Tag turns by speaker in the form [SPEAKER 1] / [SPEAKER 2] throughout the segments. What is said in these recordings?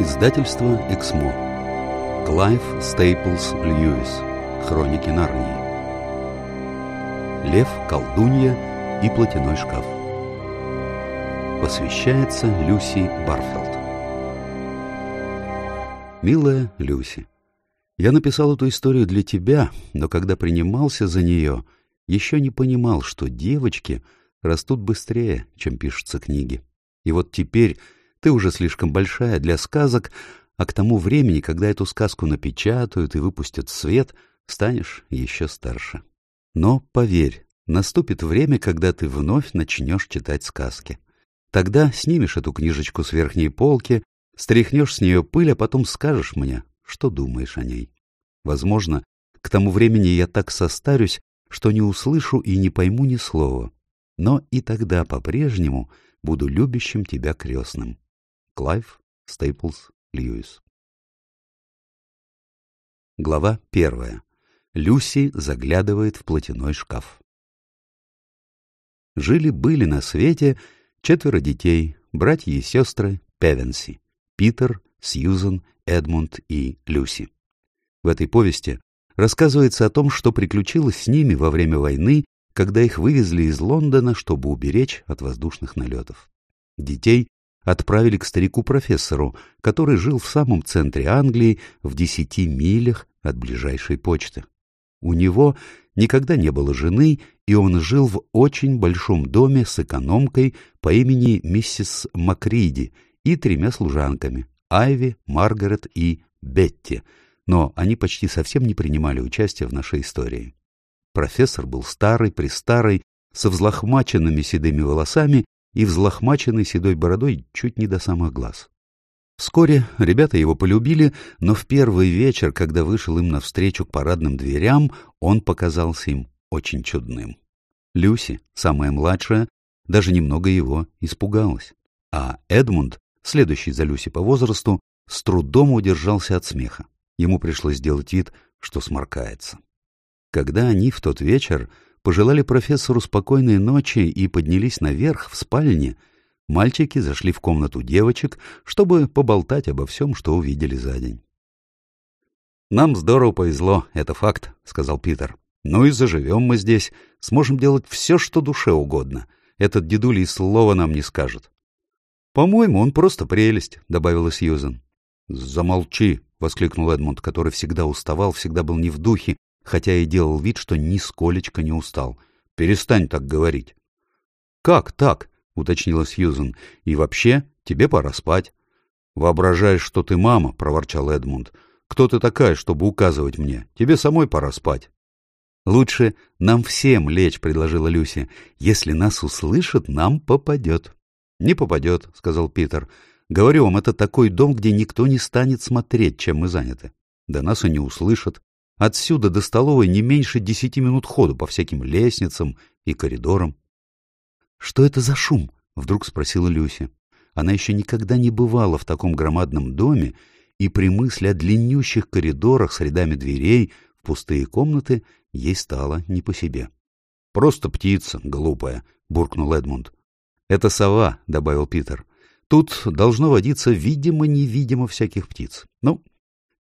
[SPEAKER 1] Издательство «Эксмо». Клайв Стейплс Льюис. Хроники Нарнии. Лев, колдунья и платяной шкаф. Посвящается Люси Барфилд. Милая Люси, я написал эту историю для тебя, но когда принимался за нее, еще не понимал, что девочки растут быстрее, чем пишутся книги. И вот теперь ты уже слишком большая для сказок, а к тому времени, когда эту сказку напечатают и выпустят в свет, станешь еще старше. Но, поверь, наступит время, когда ты вновь начнешь читать сказки. Тогда снимешь эту книжечку с верхней полки, стряхнешь с нее пыль, а потом скажешь мне, что думаешь о ней. Возможно, к тому времени я так состарюсь, что не услышу и не пойму ни слова. Но и тогда по-прежнему буду любящим тебя крестным. Клайв Стейплс Льюис. Глава первая. Люси заглядывает в платяной шкаф. Жили-были на свете четверо детей, братья и сестры Певенси, Питер, Сьюзен, Эдмунд и Люси. В этой повести рассказывается о том, что приключилось с ними во время войны, когда их вывезли из Лондона, чтобы уберечь от воздушных налетов. Детей отправили к старику-профессору, который жил в самом центре Англии, в десяти милях от ближайшей почты. У него никогда не было жены, и он жил в очень большом доме с экономкой по имени миссис Макриди и тремя служанками — Айви, Маргарет и Бетти, но они почти совсем не принимали участия в нашей истории. Профессор был старый, престарый, со взлохмаченными седыми волосами и взлохмаченной седой бородой чуть не до самых глаз. Вскоре ребята его полюбили, но в первый вечер, когда вышел им навстречу к парадным дверям, он показался им очень чудным. Люси, самая младшая, даже немного его испугалась. А Эдмунд, следующий за Люси по возрасту, с трудом удержался от смеха. Ему пришлось сделать вид, что сморкается. Когда они в тот вечер пожелали профессору спокойной ночи и поднялись наверх в спальне, мальчики зашли в комнату девочек, чтобы поболтать обо всем, что увидели за день. «Нам здорово повезло, это факт», — сказал Питер. «Ну и заживем мы здесь, сможем делать все, что душе угодно. Этот дедуля и слова нам не скажет». «По-моему, он просто прелесть», — добавила Сьюзен. «Замолчи», — воскликнул Эдмунд, который всегда уставал, всегда был не в духе хотя и делал вид, что нисколечко не устал. «Перестань так говорить». «Как так?» — уточнила Сьюзен. «И вообще, тебе пора спать». «Воображаешь, что ты мама», — проворчал Эдмунд. «Кто ты такая, чтобы указывать мне? Тебе самой пора спать». «Лучше нам всем лечь», — предложила Люси. «Если нас услышат, нам попадет». «Не попадет», — сказал Питер. «Говорю вам, это такой дом, где никто не станет смотреть, чем мы заняты. Да нас и не услышат. Отсюда до столовой не меньше десяти минут ходу по всяким лестницам и коридорам. — Что это за шум? — вдруг спросила Люся. Она еще никогда не бывала в таком громадном доме, и при мысли о длиннющих коридорах с рядами дверей в пустые комнаты ей стало не по себе. — Просто птица, глупая, — буркнул Эдмунд. — Это сова, — добавил Питер. — Тут должно водиться видимо-невидимо всяких птиц. Ну,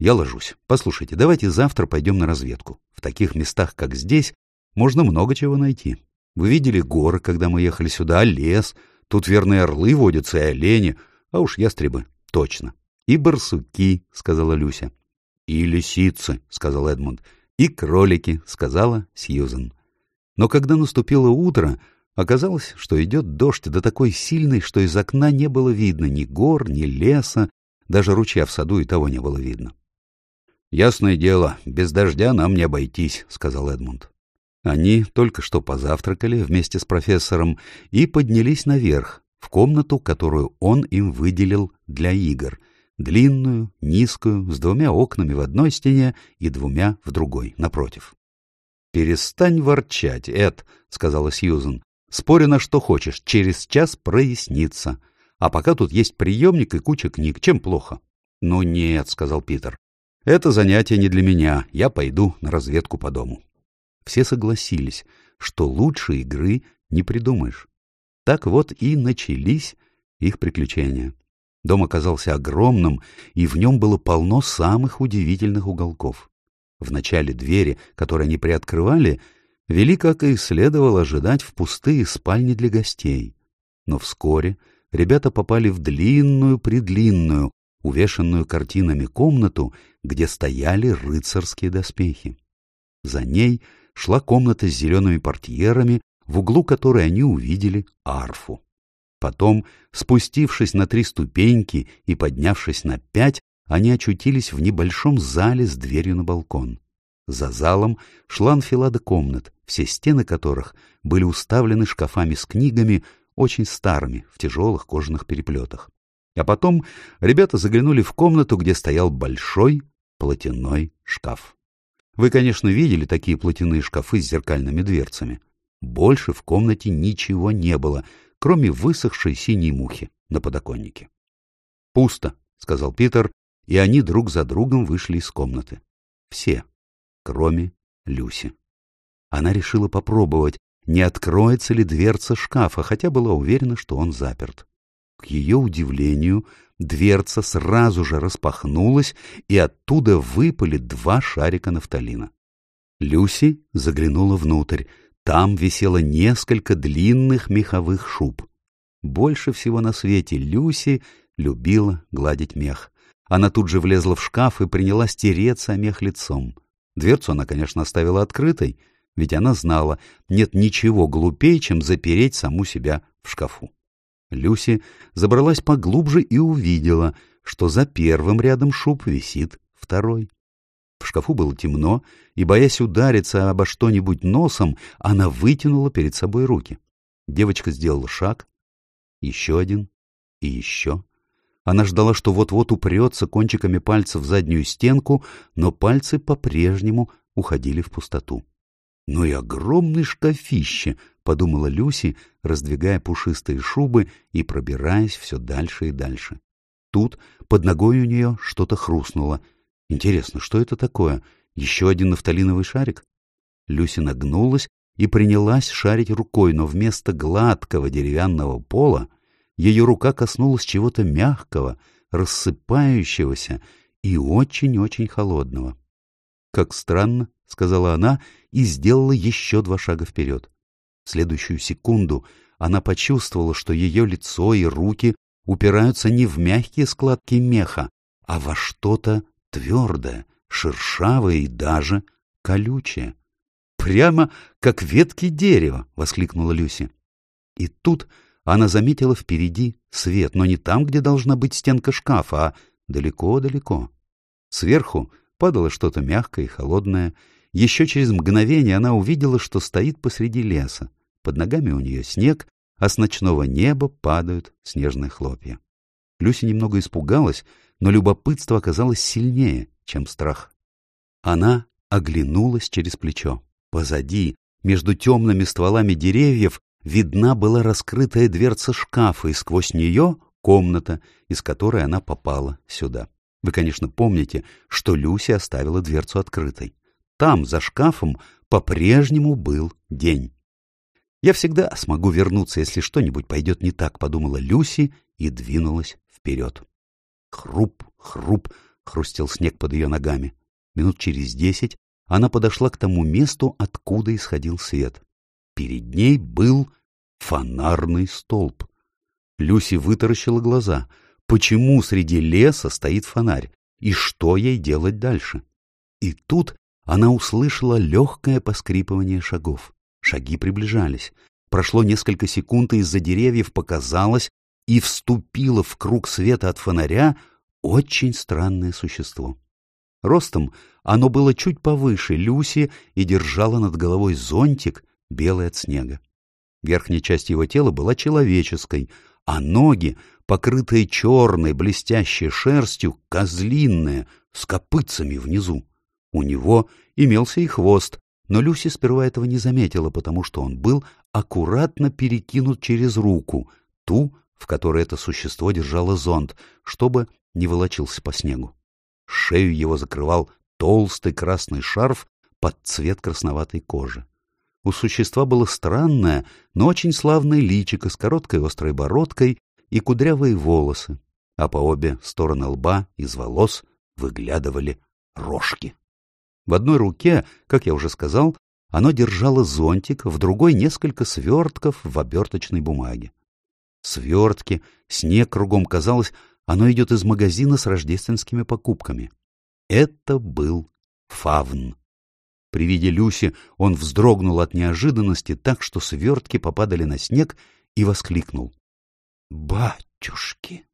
[SPEAKER 1] я ложусь. Послушайте, давайте завтра пойдем на разведку. В таких местах, как здесь, можно много чего найти. Вы видели горы, когда мы ехали сюда, лес. Тут верные орлы водятся и олени, а уж ястребы, точно. И барсуки, — сказала Люся. И лисицы, — сказал Эдмунд. И кролики, — сказала Сьюзен. Но когда наступило утро, оказалось, что идет дождь, да такой сильный, что из окна не было видно ни гор, ни леса, даже ручья в саду и того не было видно. «Ясное дело, без дождя нам не обойтись», — сказал Эдмунд. Они только что позавтракали вместе с профессором и поднялись наверх, в комнату, которую он им выделил для игр, длинную, низкую, с двумя окнами в одной стене и двумя в другой, напротив. «Перестань ворчать, Эд», — сказала Сьюзен. «Спорю на что хочешь, через час прояснится. А пока тут есть приемник и куча книг, чем плохо?» «Ну нет», — сказал Питер. Это занятие не для меня, я пойду на разведку по дому. Все согласились, что лучше игры не придумаешь. Так вот и начались их приключения. Дом оказался огромным, и в нем было полно самых удивительных уголков. В начале двери, которые они приоткрывали, вели, как и следовало ожидать, в пустые спальни для гостей. Но вскоре ребята попали в длинную-предлинную, увешанную картинами комнату, где стояли рыцарские доспехи. За ней шла комната с зелеными портьерами, в углу которой они увидели арфу. Потом, спустившись на три ступеньки и поднявшись на пять, они очутились в небольшом зале с дверью на балкон. За залом шла анфилада комнат, все стены которых были уставлены шкафами с книгами, очень старыми, в тяжелых кожаных переплетах. А потом ребята заглянули в комнату, где стоял большой платяной шкаф. Вы, конечно, видели такие платяные шкафы с зеркальными дверцами. Больше в комнате ничего не было, кроме высохшей синей мухи на подоконнике. «Пусто», — сказал Питер, и они друг за другом вышли из комнаты. Все, кроме Люси. Она решила попробовать, не откроется ли дверца шкафа, хотя была уверена, что он заперт. К ее удивлению, дверца сразу же распахнулась, и оттуда выпали два шарика нафталина. Люси заглянула внутрь. Там висело несколько длинных меховых шуб. Больше всего на свете Люси любила гладить мех. Она тут же влезла в шкаф и принялась тереться о мех лицом. Дверцу она, конечно, оставила открытой, ведь она знала, нет ничего глупее, чем запереть саму себя в шкафу. Люси забралась поглубже и увидела, что за первым рядом шуб висит второй. В шкафу было темно, и, боясь удариться обо что-нибудь носом, она вытянула перед собой руки. Девочка сделала шаг, еще один и еще. Она ждала, что вот-вот упрется кончиками пальцев в заднюю стенку, но пальцы по-прежнему уходили в пустоту. «Ну и огромный шкафище!» — подумала Люси, раздвигая пушистые шубы и пробираясь все дальше и дальше. Тут под ногой у нее что-то хрустнуло. Интересно, что это такое? Еще один нафталиновый шарик? Люси нагнулась и принялась шарить рукой, но вместо гладкого деревянного пола ее рука коснулась чего-то мягкого, рассыпающегося и очень-очень холодного. «Как странно», — сказала она и сделала еще два шага вперед. В следующую секунду она почувствовала, что ее лицо и руки упираются не в мягкие складки меха, а во что-то твердое, шершавое и даже колючее. «Прямо как ветки дерева!» — воскликнула Люси. И тут она заметила впереди свет, но не там, где должна быть стенка шкафа, а далеко-далеко. Сверху падало что-то мягкое и холодное. Еще через мгновение она увидела, что стоит посреди леса. Под ногами у нее снег, а с ночного неба падают снежные хлопья. Люся немного испугалась, но любопытство оказалось сильнее, чем страх. Она оглянулась через плечо. Позади, между темными стволами деревьев, видна была раскрытая дверца шкафа, и сквозь нее комната, из которой она попала сюда. Вы, конечно, помните, что Люся оставила дверцу открытой. Там, за шкафом, по-прежнему был день. «Я всегда смогу вернуться, если что-нибудь пойдет не так», — подумала Люси и двинулась вперед. Хруп, хруп, хрустел снег под ее ногами. Минут через десять она подошла к тому месту, откуда исходил свет. Перед ней был фонарный столб. Люси вытаращила глаза — Почему среди леса стоит фонарь? И что ей делать дальше? И тут она услышала легкое поскрипывание шагов. Шаги приближались. Прошло несколько секунд, и из-за деревьев показалось и вступило в круг света от фонаря очень странное существо. Ростом оно было чуть повыше Люси и держало над головой зонтик, белый от снега. Верхняя часть его тела была человеческой, а ноги покрытая черной блестящей шерстью, козлинная, с копытцами внизу. У него имелся и хвост, но Люси сперва этого не заметила, потому что он был аккуратно перекинут через руку, ту, в которой это существо держало зонт, чтобы не волочился по снегу. Шею его закрывал толстый красный шарф под цвет красноватой кожи. У существа было странное, но очень славное личико с короткой острой бородкой и кудрявые волосы. а по обе стороны лба из волос выглядывали рожки. В одной руке, как я уже сказал, оно держало зонтик, в другой — несколько свертков в оберточной бумаге. Свертки, снег кругом, казалось, оно идет из магазина с рождественскими покупками. Это был фавн. При виде Люси он вздрогнул от неожиданности так, что свертки попадали на снег и воскликнул. «Батюшки!»